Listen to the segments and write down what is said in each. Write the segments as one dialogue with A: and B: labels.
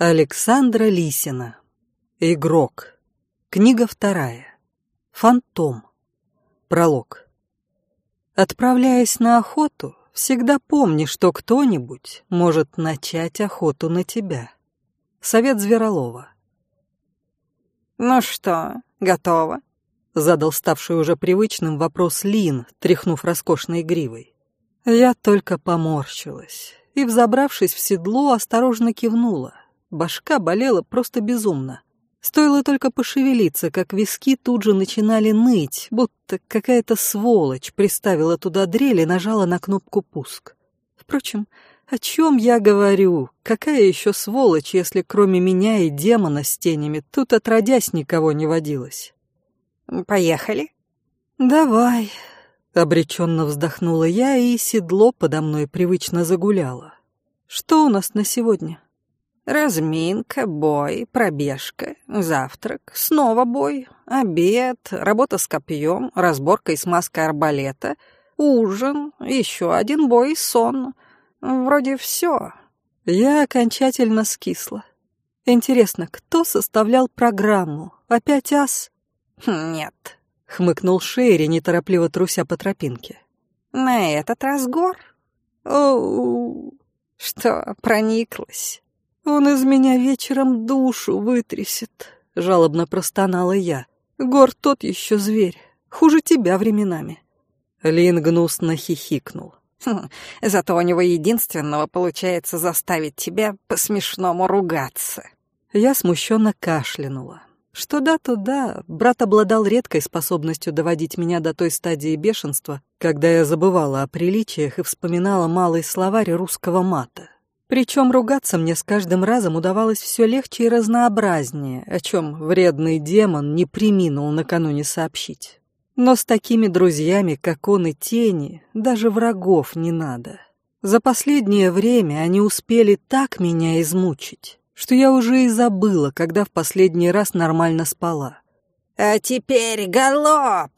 A: Александра Лисина. Игрок. Книга вторая. Фантом. Пролог. Отправляясь на охоту, всегда помни, что кто-нибудь может начать охоту на тебя. Совет Зверолова.
B: «Ну что, готово?»
A: — задал ставший уже привычным вопрос Лин, тряхнув роскошной гривой. Я только поморщилась и, взобравшись в седло, осторожно кивнула. Башка болела просто безумно. Стоило только пошевелиться, как виски тут же начинали ныть, будто какая-то сволочь приставила туда дрель и нажала на кнопку «пуск». Впрочем, о чем я говорю? Какая еще сволочь, если кроме меня и демона с тенями тут отродясь никого не водилось?
B: «Поехали?»
A: «Давай», — обреченно вздохнула я, и седло подо мной привычно загуляло. «Что у нас на сегодня?»
B: Разминка, бой, пробежка, завтрак, снова бой, обед, работа с копьем, разборка и смазка арбалета, ужин, еще один бой и сон. Вроде все.
A: Я окончательно скисла. Интересно, кто составлял программу? Опять ас?
B: Нет,
A: хмыкнул Шерри, неторопливо труся по тропинке.
B: На этот раз гор. О, что, прониклась?
A: «Он из меня вечером душу вытрясет», — жалобно простонала я. «Гор тот еще зверь, хуже тебя временами». Лин гнусно хихикнул.
B: Хм, «Зато у него единственного получается заставить тебя по-смешному ругаться».
A: Я смущенно кашлянула. Что да, то да, брат обладал редкой способностью доводить меня до той стадии бешенства, когда я забывала о приличиях и вспоминала малый словарь русского мата. Причем ругаться мне с каждым разом удавалось все легче и разнообразнее, о чем вредный демон не приминул накануне сообщить. Но с такими друзьями, как он и тени, даже врагов не надо. За последнее время они успели так меня измучить, что я уже и забыла, когда в последний раз нормально спала.
B: «А теперь галоп!»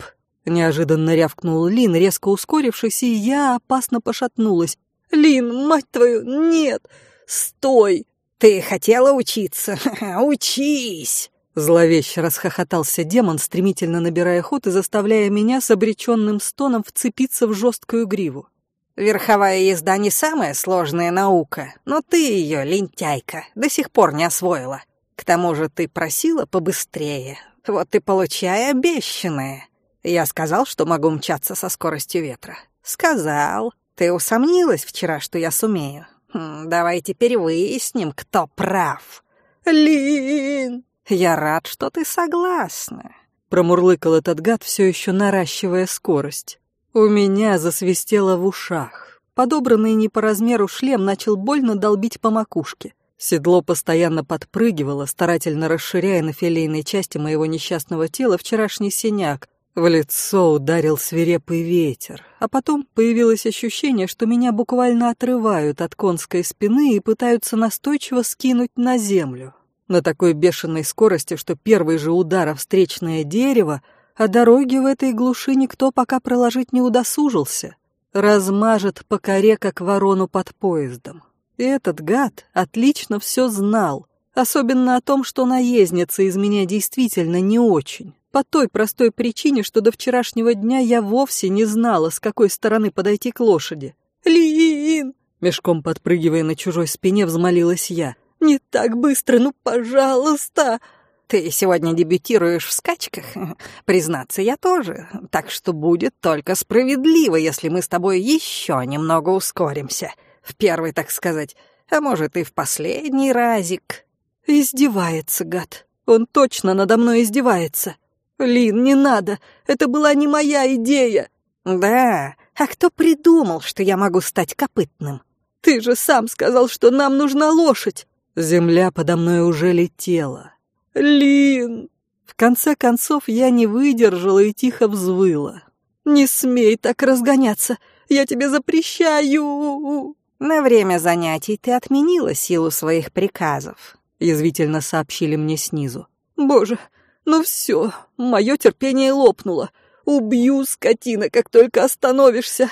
A: Неожиданно рявкнул Лин, резко ускорившись, и я опасно пошатнулась, Лин, мать твою, нет! Стой!
B: Ты хотела учиться? Учись!»
A: Зловеще расхохотался демон, стремительно набирая ход и заставляя меня с обреченным стоном вцепиться в жесткую гриву.
B: «Верховая езда не самая сложная наука, но ты ее, лентяйка, до сих пор не освоила. К тому же ты просила побыстрее, вот и получай обещанное. Я сказал, что могу мчаться со скоростью ветра. Сказал. Ты усомнилась вчера, что я сумею? Хм, давай теперь выясним, кто прав.
A: Лин!
B: Я рад, что ты согласна.
A: Промурлыкал этот гад, все еще наращивая скорость. У меня засвистело в ушах. Подобранный не по размеру шлем начал больно долбить по макушке. Седло постоянно подпрыгивало, старательно расширяя на филейной части моего несчастного тела вчерашний синяк, в лицо ударил свирепый ветер, а потом появилось ощущение, что меня буквально отрывают от конской спины и пытаются настойчиво скинуть на землю. На такой бешеной скорости, что первый же удар о встречное дерево, а дороги в этой глуши никто пока проложить не удосужился. Размажет по коре, как ворону под поездом. И этот гад отлично все знал, особенно о том, что наездница из меня действительно не очень. По той простой причине, что до вчерашнего дня я вовсе не знала, с какой стороны подойти к лошади. «Лин!» — мешком подпрыгивая на чужой спине, взмолилась я. «Не так быстро, ну, пожалуйста!»
B: «Ты сегодня дебютируешь в скачках? Признаться, я тоже. Так что будет только справедливо, если мы с тобой еще немного ускоримся. В первый, так сказать, а может и в последний разик».
A: «Издевается, гад. Он точно надо мной издевается. «Лин, не надо! Это была не моя идея!»
B: «Да? А кто придумал, что я могу стать копытным?»
A: «Ты же сам сказал, что нам нужна лошадь!» Земля подо мной уже летела. «Лин!» В конце концов я не выдержала и тихо взвыла. «Не смей так разгоняться! Я тебе запрещаю!»
B: «На время занятий ты отменила силу своих приказов», —
A: язвительно сообщили мне снизу. «Боже, ну все, мое терпение лопнуло. Убью, скотина, как только остановишься.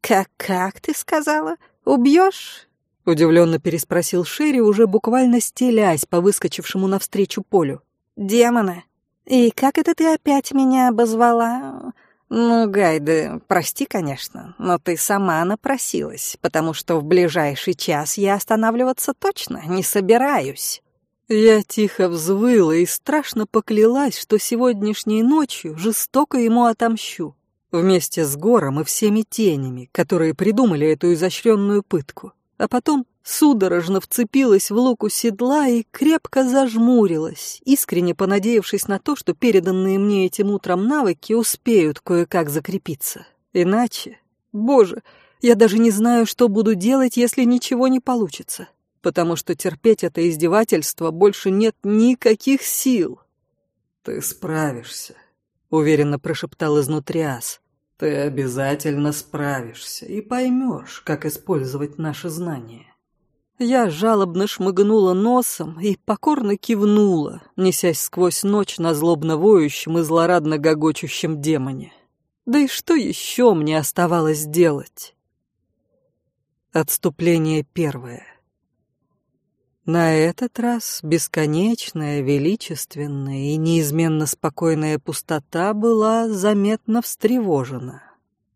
B: Как, как ты сказала? Убьешь?
A: Удивленно переспросил Шерри, уже буквально стелясь по выскочившему навстречу полю.
B: «Демона? И как это ты опять меня обозвала?» «Ну, Гайда, прости, конечно, но ты сама напросилась, потому что в ближайший час я останавливаться точно не собираюсь».
A: Я тихо взвыла и страшно поклялась, что сегодняшней ночью жестоко ему отомщу. Вместе с Гором и всеми тенями, которые придумали эту изощренную пытку. А потом судорожно вцепилась в луку седла и крепко зажмурилась, искренне понадеявшись на то, что переданные мне этим утром навыки успеют кое-как закрепиться. Иначе, боже, я даже не знаю, что буду делать, если ничего не получится потому что терпеть это издевательство больше нет никаких сил.
C: «Ты справишься», — уверенно прошептал изнутри Ас. «Ты обязательно справишься и поймешь, как использовать наши знания».
A: Я жалобно шмыгнула носом и покорно кивнула, несясь сквозь ночь на злобно воющем и злорадно гогочущем демоне. Да и что еще мне оставалось делать? Отступление первое. На этот раз бесконечная, величественная и неизменно спокойная пустота была заметно встревожена.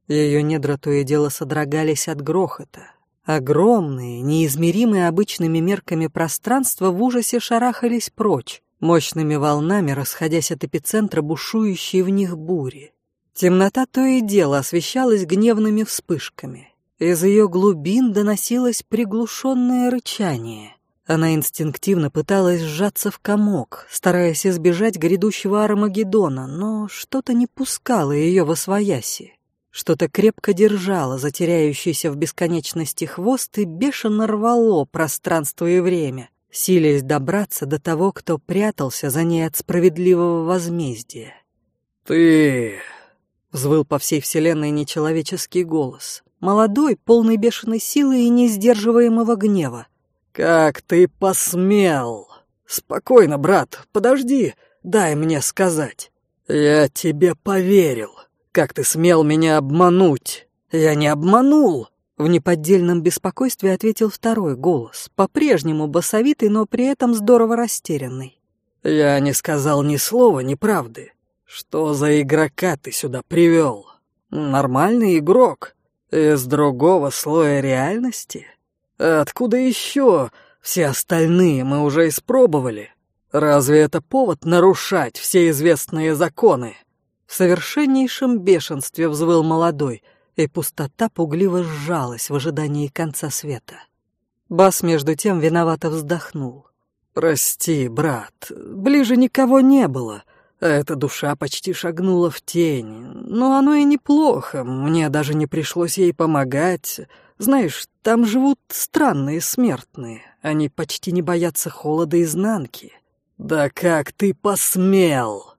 A: Ее недра то и дело содрогались от грохота. Огромные, неизмеримые обычными мерками пространства в ужасе шарахались прочь, мощными волнами расходясь от эпицентра бушующей в них бури. Темнота то и дело освещалась гневными вспышками. Из ее глубин доносилось приглушенное рычание — она инстинктивно пыталась сжаться в комок, стараясь избежать грядущего Армагеддона, но что-то не пускало ее во свояси. Что-то крепко держало затеряющийся в бесконечности хвост и бешено рвало пространство и время, силясь добраться до того, кто прятался за ней от справедливого возмездия.
C: «Ты...»
A: — взвыл по всей вселенной нечеловеческий голос, молодой, полный бешеной силы и несдерживаемого гнева.
C: «Как ты посмел!» «Спокойно, брат, подожди, дай мне сказать. Я тебе поверил. Как ты смел меня обмануть? Я не обманул!»
A: В неподдельном беспокойстве ответил второй голос, по-прежнему басовитый, но при этом здорово растерянный.
C: «Я не сказал ни слова неправды. Что за игрока ты сюда привел? Нормальный игрок? Из другого слоя реальности?» Откуда еще? Все остальные мы уже испробовали. Разве это повод нарушать все известные законы?
A: В совершеннейшем бешенстве взвыл молодой, и пустота пугливо сжалась в ожидании конца света. Бас между тем виновато вздохнул.
C: «Прости, брат, ближе никого не было, а эта душа почти шагнула в тень. Но оно и неплохо, мне даже не пришлось ей помогать. Знаешь, там живут странные смертные. Они почти не боятся холода изнанки. Да как ты посмел?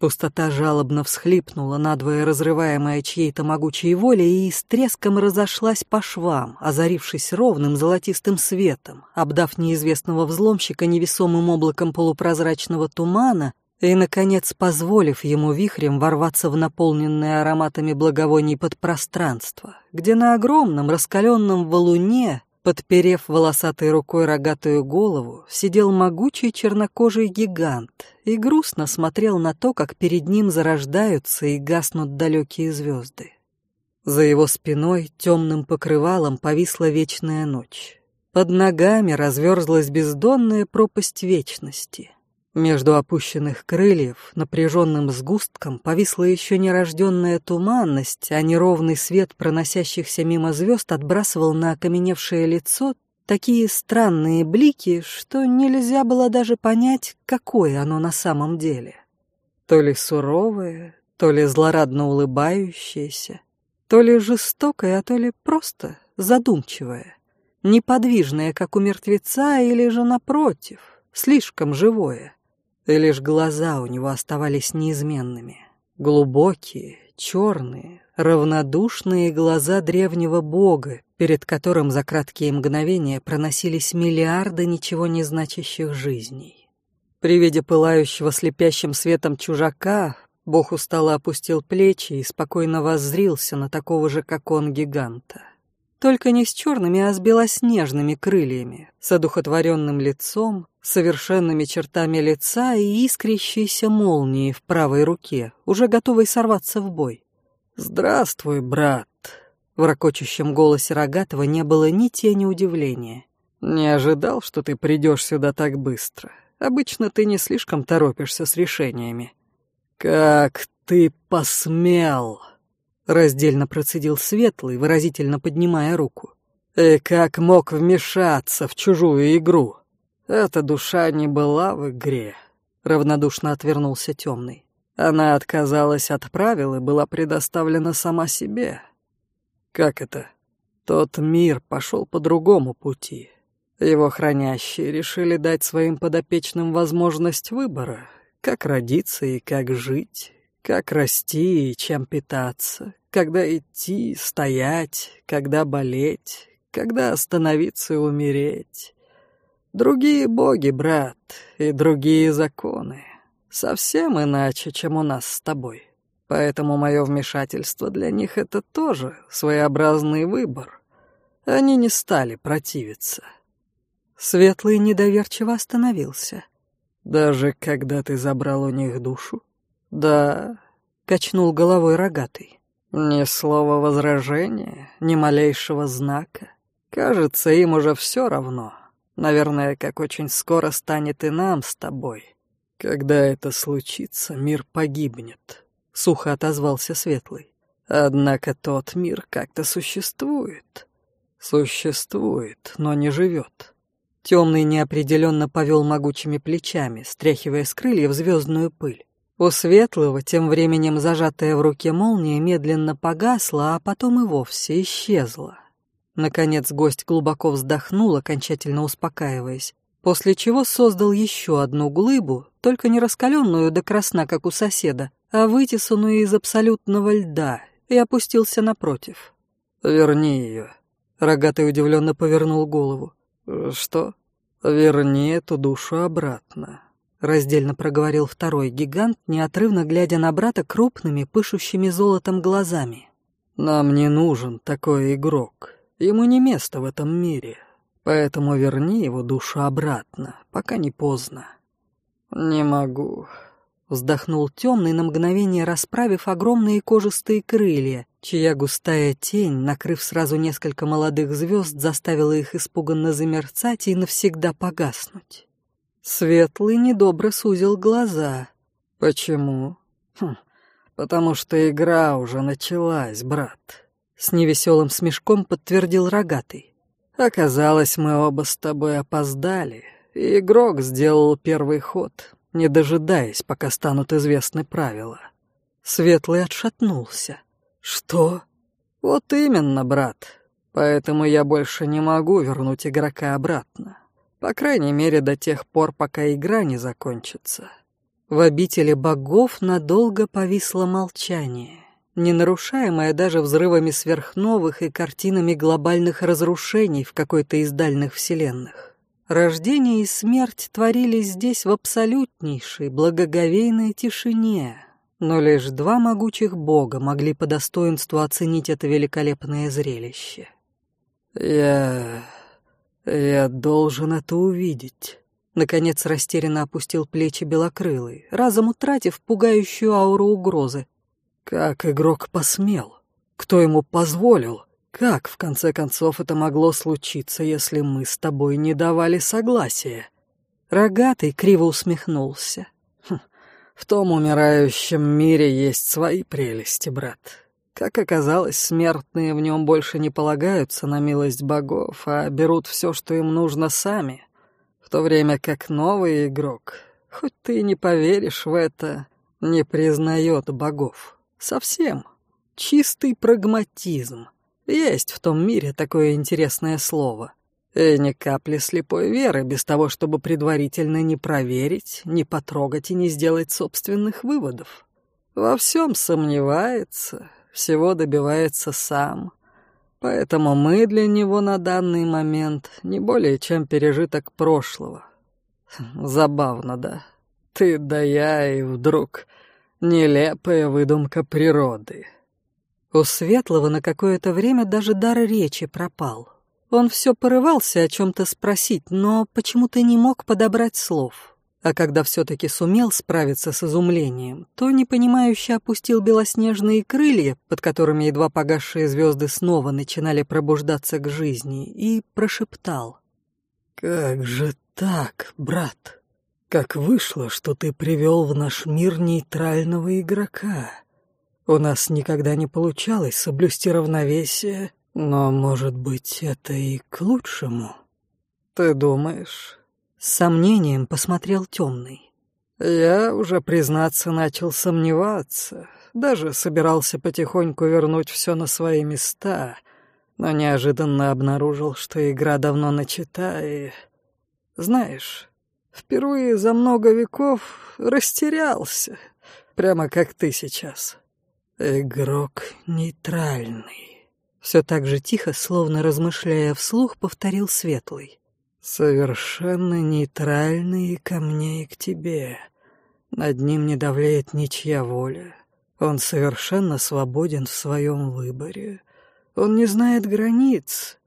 A: Пустота жалобно всхлипнула, надвое разрываемая чьей-то могучей волей, и с треском разошлась по швам, озарившись ровным золотистым светом, обдав неизвестного взломщика невесомым облаком полупрозрачного тумана и, наконец, позволив ему вихрем ворваться в наполненное ароматами благовоний подпространство, где на огромном раскаленном валуне, подперев волосатой рукой рогатую голову, сидел могучий чернокожий гигант и грустно смотрел на то, как перед ним зарождаются и гаснут далекие звезды. За его спиной темным покрывалом повисла вечная ночь. Под ногами разверзлась бездонная пропасть вечности — между опущенных крыльев напряженным сгустком повисла еще нерожденная туманность, а неровный свет проносящихся мимо звезд отбрасывал на окаменевшее лицо такие странные блики, что нельзя было даже понять, какое оно на самом деле. То ли суровое, то ли злорадно улыбающееся, то ли жестокое, а то ли просто задумчивое, неподвижное, как у мертвеца, или же напротив, слишком живое и лишь глаза у него оставались неизменными. Глубокие, черные, равнодушные глаза древнего бога, перед которым за краткие мгновения проносились миллиарды ничего не значащих жизней. При виде пылающего слепящим светом чужака, бог устало опустил плечи и спокойно воззрился на такого же, как он, гиганта. Только не с черными, а с белоснежными крыльями, с одухотворенным лицом, совершенными чертами лица и искрящейся молнией в правой руке, уже готовой сорваться в бой.
C: «Здравствуй, брат!»
A: В ракочущем голосе Рогатого не было ни тени удивления.
C: «Не ожидал, что ты придешь сюда так быстро. Обычно ты не слишком торопишься с решениями». «Как ты посмел!» Раздельно процедил Светлый, выразительно поднимая руку. «И как мог вмешаться в чужую игру? Эта душа не была в игре», — равнодушно отвернулся Темный. «Она отказалась от правил и была предоставлена сама себе». «Как это?» «Тот мир пошел по другому пути. Его хранящие решили дать своим подопечным возможность выбора, как родиться и как жить, как расти и чем питаться, когда идти, стоять, когда болеть, когда остановиться и умереть. Другие боги, брат, и другие законы. Совсем иначе, чем у нас с тобой. Поэтому мое вмешательство для них — это тоже своеобразный выбор. Они не стали противиться.
A: Светлый недоверчиво остановился.
C: «Даже когда ты забрал у них душу?»
A: «Да», — качнул головой рогатый.
C: Ни слова возражения, ни малейшего знака. Кажется, им уже все равно. Наверное, как очень скоро станет и нам с тобой. Когда это случится, мир погибнет, — сухо отозвался Светлый. Однако тот мир как-то существует. Существует, но не живет.
A: Темный неопределенно повел могучими плечами, стряхивая с крыльев звездную пыль. У Светлого тем временем зажатая в руке молния медленно погасла, а потом и вовсе исчезла. Наконец гость глубоко вздохнул, окончательно успокаиваясь, после чего создал еще одну глыбу, только не раскаленную до красна, как у соседа, а вытесанную из абсолютного льда, и опустился напротив.
C: «Верни ее», — рогатый удивленно повернул голову. «Что? Верни эту душу обратно».
A: — раздельно проговорил второй гигант, неотрывно глядя на брата крупными, пышущими золотом глазами.
C: «Нам не нужен такой игрок. Ему не место в этом мире. Поэтому верни его душу обратно, пока не поздно». «Не могу», — вздохнул темный, на мгновение расправив огромные кожистые крылья, чья густая тень, накрыв сразу несколько молодых звезд, заставила их испуганно замерцать и навсегда погаснуть. Светлый недобро сузил глаза. «Почему?» хм, «Потому что игра уже началась, брат», — с невеселым смешком подтвердил рогатый. «Оказалось, мы оба с тобой опоздали, и игрок сделал первый ход, не дожидаясь, пока станут известны правила».
A: Светлый отшатнулся.
C: «Что?» «Вот именно, брат. Поэтому я больше не могу вернуть игрока обратно. По крайней мере, до тех пор, пока игра не закончится.
A: В обители богов надолго повисло молчание, не нарушаемое даже взрывами сверхновых и картинами глобальных разрушений в какой-то из дальних вселенных. Рождение и смерть творились здесь в абсолютнейшей, благоговейной тишине, но лишь два могучих бога могли по достоинству оценить это великолепное зрелище.
C: «Я...» «Я должен это увидеть».
A: Наконец растерянно опустил плечи белокрылый, разом утратив пугающую ауру угрозы.
C: «Как игрок посмел? Кто ему позволил? Как, в конце концов, это могло случиться, если мы с тобой не давали согласия?»
A: Рогатый криво усмехнулся.
C: Хм, «В том умирающем мире есть свои прелести, брат. Как оказалось, смертные в нем больше не полагаются на милость богов, а берут все, что им нужно сами. В то время как новый игрок, хоть ты и не поверишь в это, не признает богов. Совсем. Чистый прагматизм. Есть в том мире такое интересное слово. И ни капли слепой веры, без того, чтобы предварительно не проверить, не потрогать и не сделать собственных выводов. Во всем сомневается, всего добивается сам. Поэтому мы для него на данный момент не более чем пережиток прошлого. Забавно, да? Ты да я и вдруг нелепая выдумка природы.
A: У Светлого на какое-то время даже дар речи пропал. Он все порывался о чем-то спросить, но почему-то не мог подобрать слов. А когда все-таки сумел справиться с изумлением, то непонимающе опустил белоснежные крылья, под которыми едва погасшие звезды снова начинали пробуждаться к жизни, и прошептал.
C: «Как же так, брат? Как вышло, что ты привел в наш мир нейтрального игрока?» У нас никогда не получалось соблюсти равновесие, но, может быть, это и к лучшему.
A: Ты думаешь? С сомнением посмотрел темный.
C: Я уже, признаться, начал сомневаться. Даже собирался потихоньку вернуть все на свои места, но неожиданно обнаружил, что игра давно начата, и... Знаешь, впервые за много веков растерялся, прямо как ты сейчас. «Игрок нейтральный», —
A: все так же тихо, словно размышляя вслух, повторил Светлый.
C: «Совершенно нейтральный ко мне и к тебе. Над ним не давляет ничья воля. Он совершенно свободен в своем выборе. Он не знает границ.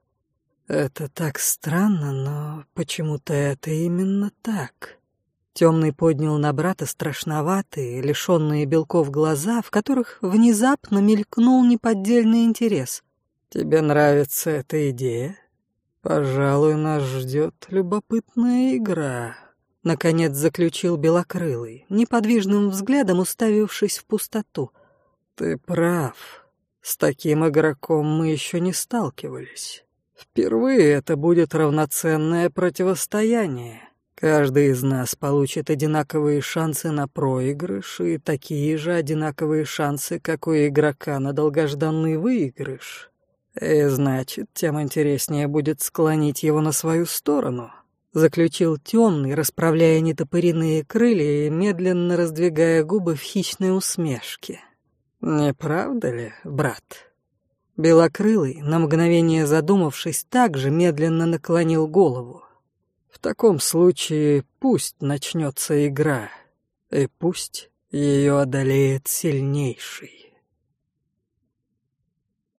C: Это так странно, но почему-то это именно так».
A: Темный поднял на брата страшноватые, лишенные белков глаза, в которых внезапно мелькнул неподдельный интерес.
C: «Тебе нравится эта идея? Пожалуй, нас ждет любопытная игра», —
A: наконец заключил Белокрылый, неподвижным взглядом уставившись в пустоту.
C: «Ты прав. С таким игроком мы еще не сталкивались. Впервые это будет равноценное противостояние». Каждый из нас получит одинаковые шансы на проигрыш и такие же одинаковые шансы, как у игрока на долгожданный выигрыш. И значит, тем интереснее будет склонить его на свою сторону. Заключил темный, расправляя нетопыриные крылья и медленно раздвигая губы в хищной усмешке. Не правда ли, брат? Белокрылый, на мгновение задумавшись, также медленно наклонил голову. В таком случае пусть начнется игра, и пусть ее одолеет сильнейший.